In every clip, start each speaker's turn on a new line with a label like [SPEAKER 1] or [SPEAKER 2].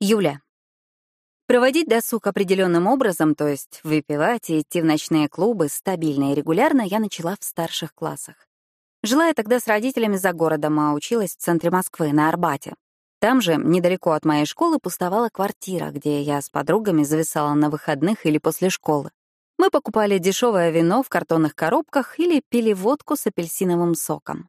[SPEAKER 1] Юля. Проводить досуг определенным образом, то есть выпивать и идти в ночные клубы стабильно и регулярно, я начала в старших классах. Жила я тогда с родителями за городом, а училась в центре Москвы, на Арбате. Там же, недалеко от моей школы, пустовала квартира, где я с подругами зависала на выходных или после школы. Мы покупали дешевое вино в картонных коробках или пили водку с апельсиновым соком.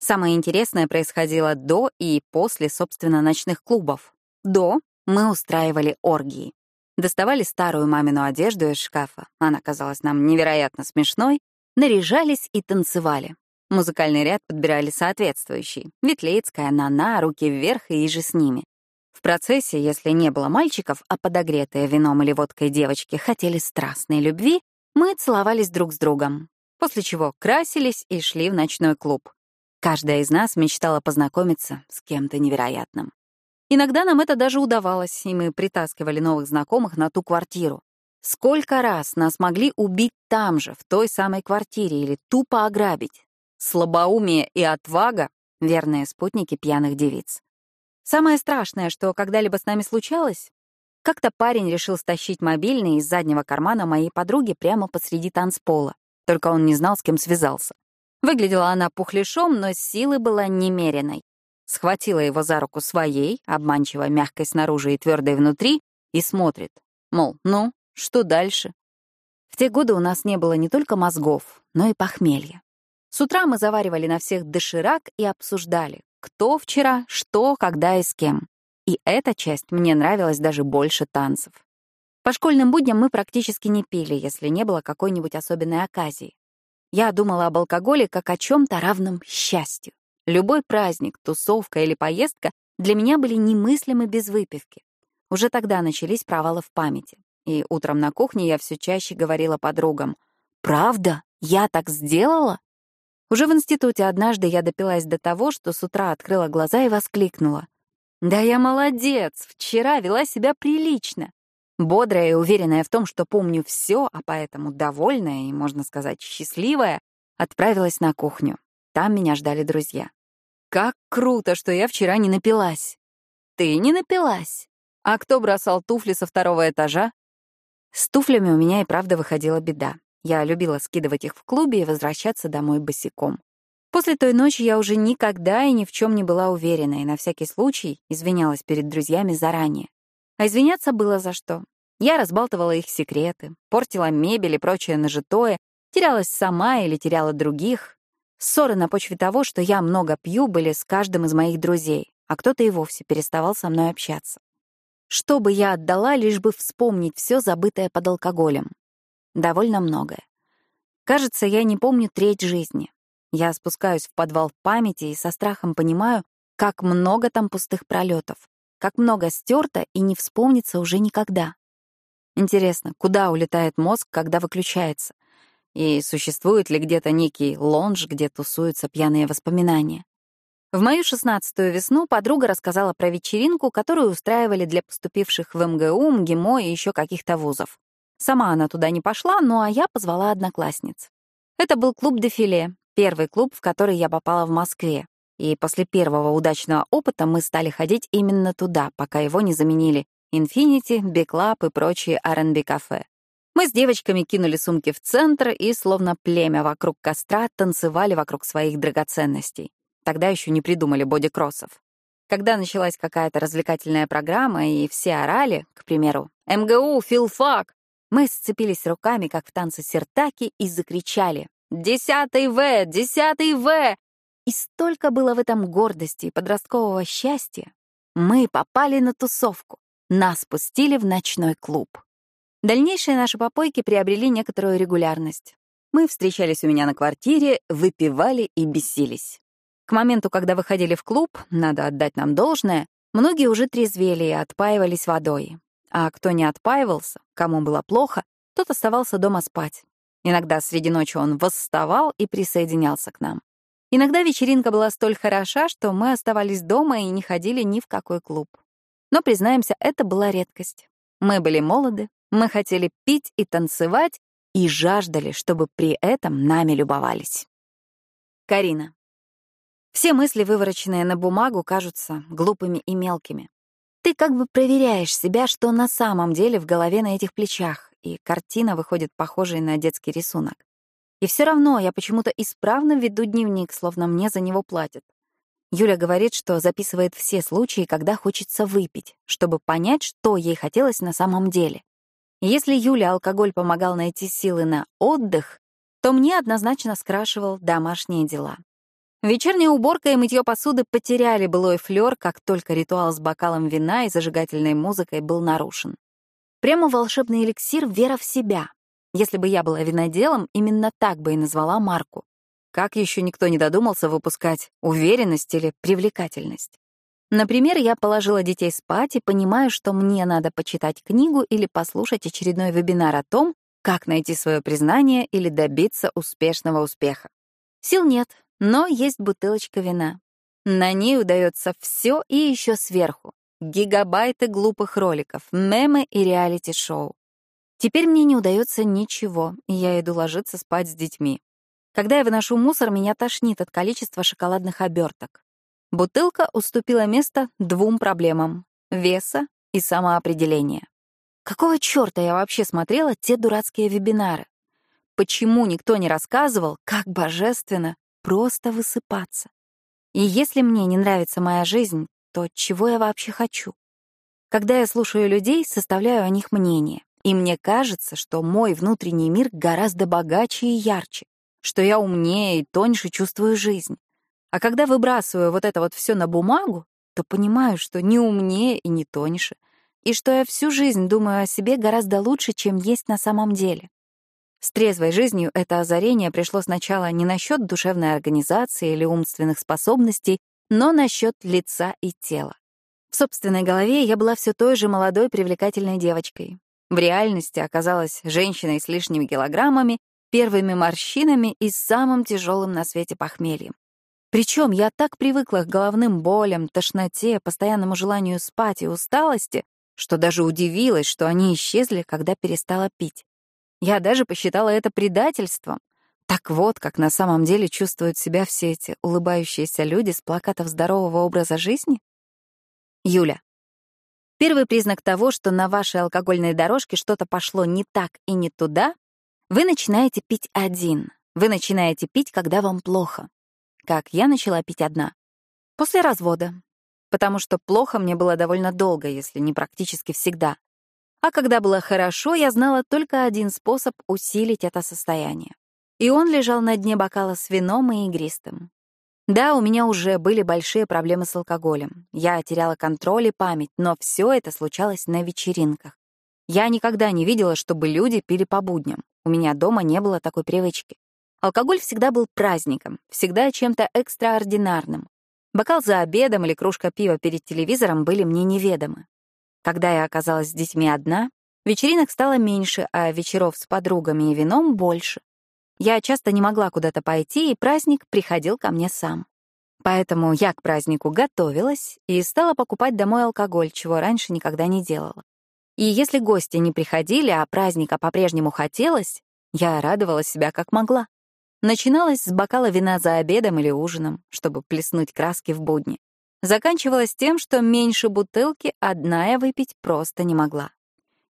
[SPEAKER 1] Самое интересное происходило до и после, собственно, ночных клубов. До мы устраивали оргии. Доставали старую мамину одежду из шкафа, она казалась нам невероятно смешной, наряжались и танцевали. Музыкальный ряд подбирали соответствующий. Ветлицкая, Нана, руки вверх и же с ними. В процессе, если не было мальчиков, а подогретые вином или водкой девочки хотели страстной любви, мы целовались друг с другом, после чего красились и шли в ночной клуб. Каждая из нас мечтала познакомиться с кем-то невероятным. Иногда нам это даже удавалось, и мы притаскивали новых знакомых на ту квартиру. Сколько раз нас могли убить там же, в той самой квартире, или тупо ограбить. Слабоумие и отвага — верные спутники пьяных девиц. Самое страшное, что когда-либо с нами случалось, как-то парень решил стащить мобильный из заднего кармана моей подруги прямо посреди танцпола. Только он не знал, с кем связался. Выглядела она пухляшом, но силы была немеренной схватила его за руку своей, обманчиво мягкой снаружи и твердой внутри, и смотрит, мол, ну, что дальше? В те годы у нас не было не только мозгов, но и похмелья. С утра мы заваривали на всех доширак и обсуждали, кто вчера, что, когда и с кем. И эта часть мне нравилась даже больше танцев. По школьным будням мы практически не пили, если не было какой-нибудь особенной оказии. Я думала об алкоголе как о чем то равном счастью. Любой праздник, тусовка или поездка для меня были немыслимы без выпивки. Уже тогда начались провалы в памяти. И утром на кухне я все чаще говорила подругам. «Правда? Я так сделала?» Уже в институте однажды я допилась до того, что с утра открыла глаза и воскликнула. «Да я молодец! Вчера вела себя прилично!» Бодрая и уверенная в том, что помню все, а поэтому довольная и, можно сказать, счастливая, отправилась на кухню. Там меня ждали друзья. Как круто, что я вчера не напилась. Ты не напилась. А кто бросал туфли со второго этажа? С туфлями у меня и правда выходила беда. Я любила скидывать их в клубе и возвращаться домой босиком. После той ночи я уже никогда и ни в чем не была уверена, и на всякий случай извинялась перед друзьями заранее. А извиняться было за что. Я разбалтывала их секреты, портила мебель и прочее нажитое, терялась сама или теряла других, Ссоры на почве того, что я много пью, были с каждым из моих друзей, а кто-то и вовсе переставал со мной общаться. Что бы я отдала, лишь бы вспомнить все забытое под алкоголем? Довольно многое. Кажется, я не помню треть жизни. Я спускаюсь в подвал памяти и со страхом понимаю, как много там пустых пролетов, как много стерто и не вспомнится уже никогда. Интересно, куда улетает мозг, когда выключается? И существует ли где-то некий лонж, где тусуются пьяные воспоминания? В мою шестнадцатую весну подруга рассказала про вечеринку, которую устраивали для поступивших в МГУ, МГИМО и еще каких-то вузов. Сама она туда не пошла, ну а я позвала одноклассниц. Это был клуб «Дефиле», первый клуб, в который я попала в Москве. И после первого удачного опыта мы стали ходить именно туда, пока его не заменили Infinity, Big и прочие R&B-кафе. Мы с девочками кинули сумки в центр и, словно племя вокруг костра, танцевали вокруг своих драгоценностей. Тогда еще не придумали бодикроссов. Когда началась какая-то развлекательная программа, и все орали, к примеру, «МГУ, филфак!», мы сцепились руками, как в танце сертаки, и закричали «Десятый В! Десятый В!» И столько было в этом гордости и подросткового счастья. Мы попали на тусовку. Нас пустили в ночной клуб. Дальнейшие наши попойки приобрели некоторую регулярность. Мы встречались у меня на квартире, выпивали и бесились. К моменту, когда выходили в клуб, надо отдать нам должное, многие уже трезвели и отпаивались водой. А кто не отпаивался, кому было плохо, тот оставался дома спать. Иногда среди ночи он восставал и присоединялся к нам. Иногда вечеринка была столь хороша, что мы оставались дома и не ходили ни в какой клуб. Но, признаемся, это была редкость. Мы были молоды, мы хотели пить и танцевать и жаждали, чтобы при этом нами любовались. Карина. Все мысли, вывороченные на бумагу, кажутся глупыми и мелкими. Ты как бы проверяешь себя, что на самом деле в голове на этих плечах, и картина выходит похожей на детский рисунок. И все равно я почему-то исправно веду дневник, словно мне за него платят. Юля говорит, что записывает все случаи, когда хочется выпить, чтобы понять, что ей хотелось на самом деле. Если Юля алкоголь помогал найти силы на отдых, то мне однозначно скрашивал домашние дела. Вечерняя уборка и мытье посуды потеряли былой флёр, как только ритуал с бокалом вина и зажигательной музыкой был нарушен. Прямо волшебный эликсир — вера в себя. Если бы я была виноделом, именно так бы и назвала марку. Как еще никто не додумался выпускать уверенность или привлекательность? Например, я положила детей спать и понимаю, что мне надо почитать книгу или послушать очередной вебинар о том, как найти свое признание или добиться успешного успеха. Сил нет, но есть бутылочка вина. На ней удается все и еще сверху. Гигабайты глупых роликов, мемы и реалити-шоу. Теперь мне не удается ничего, и я иду ложиться спать с детьми. Когда я выношу мусор, меня тошнит от количества шоколадных оберток. Бутылка уступила место двум проблемам — веса и самоопределения. Какого черта я вообще смотрела те дурацкие вебинары? Почему никто не рассказывал, как божественно просто высыпаться? И если мне не нравится моя жизнь, то чего я вообще хочу? Когда я слушаю людей, составляю о них мнение. И мне кажется, что мой внутренний мир гораздо богаче и ярче, что я умнее и тоньше чувствую жизнь. А когда выбрасываю вот это вот все на бумагу, то понимаю, что не умнее и не тоньше, и что я всю жизнь думаю о себе гораздо лучше, чем есть на самом деле. С трезвой жизнью это озарение пришло сначала не насчет душевной организации или умственных способностей, но насчет лица и тела. В собственной голове я была все той же молодой привлекательной девочкой. В реальности оказалась женщиной с лишними килограммами, первыми морщинами и самым тяжелым на свете похмельем. Причем я так привыкла к головным болям, тошноте, постоянному желанию спать и усталости, что даже удивилась, что они исчезли, когда перестала пить. Я даже посчитала это предательством. Так вот, как на самом деле чувствуют себя все эти улыбающиеся люди с плакатов здорового образа жизни? Юля. Первый признак того, что на вашей алкогольной дорожке что-то пошло не так и не туда, вы начинаете пить один. Вы начинаете пить, когда вам плохо как я начала пить одна. После развода. Потому что плохо мне было довольно долго, если не практически всегда. А когда было хорошо, я знала только один способ усилить это состояние. И он лежал на дне бокала с вином и игристым. Да, у меня уже были большие проблемы с алкоголем. Я теряла контроль и память, но все это случалось на вечеринках. Я никогда не видела, чтобы люди пили по будням. У меня дома не было такой привычки. Алкоголь всегда был праздником, всегда чем-то экстраординарным. Бокал за обедом или кружка пива перед телевизором были мне неведомы. Когда я оказалась с детьми одна, вечеринок стало меньше, а вечеров с подругами и вином — больше. Я часто не могла куда-то пойти, и праздник приходил ко мне сам. Поэтому я к празднику готовилась и стала покупать домой алкоголь, чего раньше никогда не делала. И если гости не приходили, а праздника по-прежнему хотелось, я радовала себя как могла. Начиналась с бокала вина за обедом или ужином, чтобы плеснуть краски в будни. Заканчивалась тем, что меньше бутылки одна я выпить просто не могла.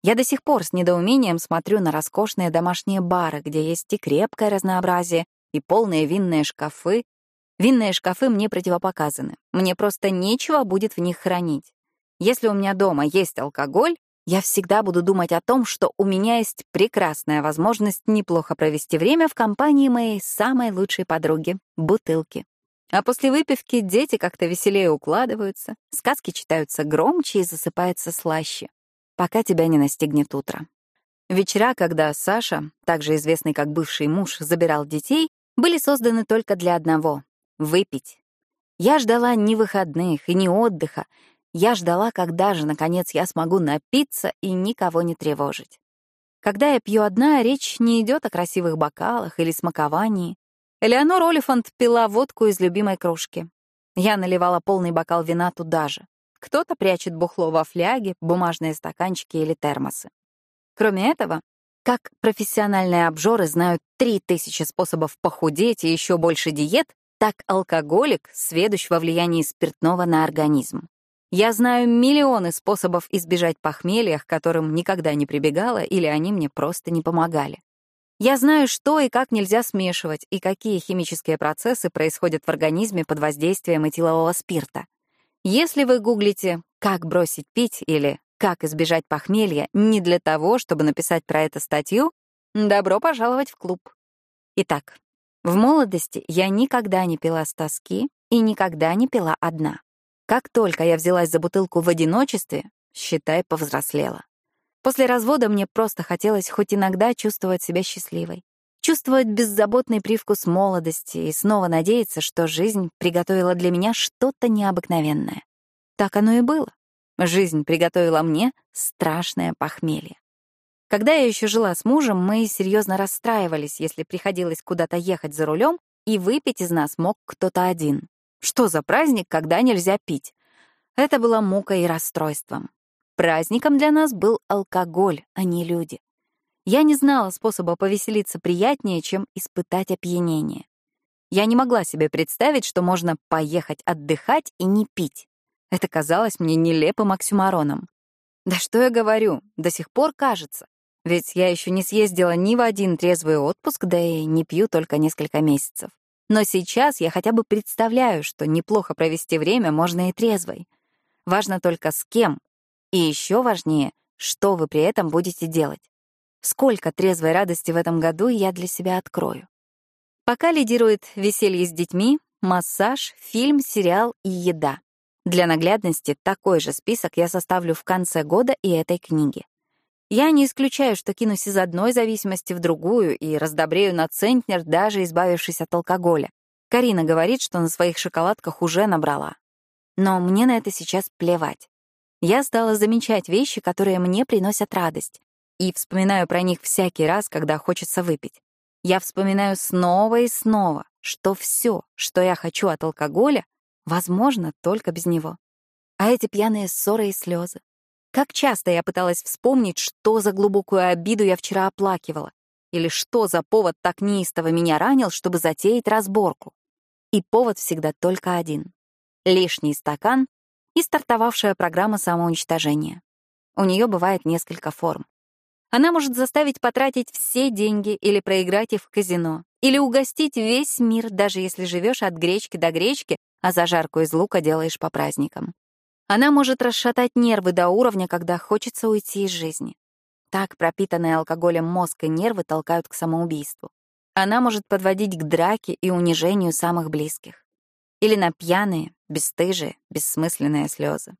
[SPEAKER 1] Я до сих пор с недоумением смотрю на роскошные домашние бары, где есть и крепкое разнообразие, и полные винные шкафы. Винные шкафы мне противопоказаны. Мне просто нечего будет в них хранить. Если у меня дома есть алкоголь, я всегда буду думать о том, что у меня есть прекрасная возможность неплохо провести время в компании моей самой лучшей подруги — бутылки. А после выпивки дети как-то веселее укладываются, сказки читаются громче и засыпаются слаще, пока тебя не настигнет утро. Вечера, когда Саша, также известный как бывший муж, забирал детей, были созданы только для одного — выпить. Я ждала ни выходных и ни отдыха, я ждала, когда же, наконец, я смогу напиться и никого не тревожить. Когда я пью одна, речь не идет о красивых бокалах или смаковании. Элеонор Олифант пила водку из любимой кружки. Я наливала полный бокал вина туда же. Кто-то прячет бухло во фляге, бумажные стаканчики или термосы. Кроме этого, как профессиональные обжоры знают три тысячи способов похудеть и еще больше диет, так алкоголик сведущ во влиянии спиртного на организм. Я знаю миллионы способов избежать похмелья, к которым никогда не прибегала или они мне просто не помогали. Я знаю, что и как нельзя смешивать, и какие химические процессы происходят в организме под воздействием этилового спирта. Если вы гуглите «как бросить пить» или «как избежать похмелья» не для того, чтобы написать про это статью, добро пожаловать в клуб. Итак, в молодости я никогда не пила с тоски и никогда не пила одна. Как только я взялась за бутылку в одиночестве, считай, повзрослела. После развода мне просто хотелось хоть иногда чувствовать себя счастливой. Чувствовать беззаботный привкус молодости и снова надеяться, что жизнь приготовила для меня что-то необыкновенное. Так оно и было. Жизнь приготовила мне страшное похмелье. Когда я еще жила с мужем, мы серьезно расстраивались, если приходилось куда-то ехать за рулем, и выпить из нас мог кто-то один. Что за праздник, когда нельзя пить? Это было мукой и расстройством. Праздником для нас был алкоголь, а не люди. Я не знала способа повеселиться приятнее, чем испытать опьянение. Я не могла себе представить, что можно поехать отдыхать и не пить. Это казалось мне нелепым оксюмароном. Да что я говорю, до сих пор кажется. Ведь я еще не съездила ни в один трезвый отпуск, да и не пью только несколько месяцев. Но сейчас я хотя бы представляю, что неплохо провести время можно и трезвой. Важно только с кем. И еще важнее, что вы при этом будете делать. Сколько трезвой радости в этом году я для себя открою. Пока лидирует веселье с детьми, массаж, фильм, сериал и еда. Для наглядности такой же список я составлю в конце года и этой книги. Я не исключаю, что кинусь из одной зависимости в другую и раздобрею на центнер, даже избавившись от алкоголя. Карина говорит, что на своих шоколадках уже набрала. Но мне на это сейчас плевать. Я стала замечать вещи, которые мне приносят радость, и вспоминаю про них всякий раз, когда хочется выпить. Я вспоминаю снова и снова, что все, что я хочу от алкоголя, возможно только без него. А эти пьяные ссоры и слезы, как часто я пыталась вспомнить, что за глубокую обиду я вчера оплакивала, или что за повод так неистово меня ранил, чтобы затеять разборку. И повод всегда только один — лишний стакан и стартовавшая программа самоуничтожения. У нее бывает несколько форм. Она может заставить потратить все деньги или проиграть их в казино, или угостить весь мир, даже если живешь от гречки до гречки, а зажарку из лука делаешь по праздникам. Она может расшатать нервы до уровня, когда хочется уйти из жизни. Так пропитанные алкоголем мозг и нервы толкают к самоубийству. Она может подводить к драке и унижению самых близких. Или на пьяные, бесстыжие, бессмысленные слезы.